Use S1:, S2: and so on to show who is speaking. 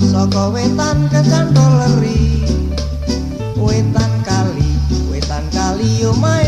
S1: saka wetan kecantol leri. Wetan kali wetan kali omahe